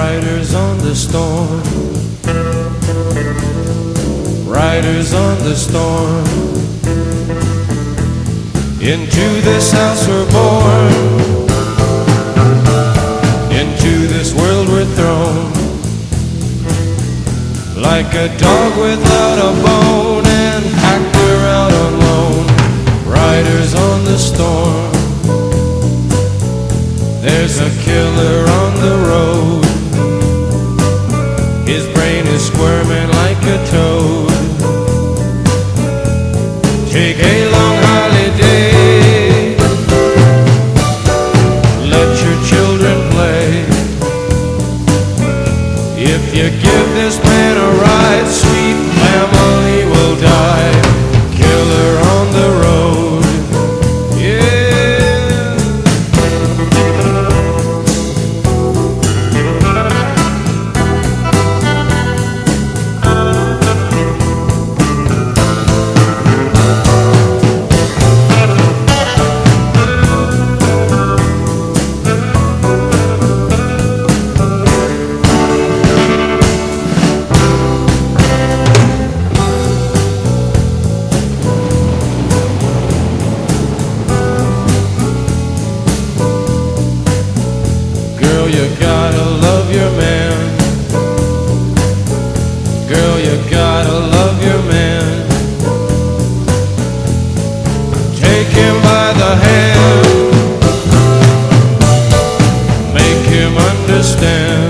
Riders on the storm. Riders on the storm. Into this house we're born. Into this world we're thrown. Like a dog without a bone and hacked we're out alone. Riders on the storm. There's a killer understand.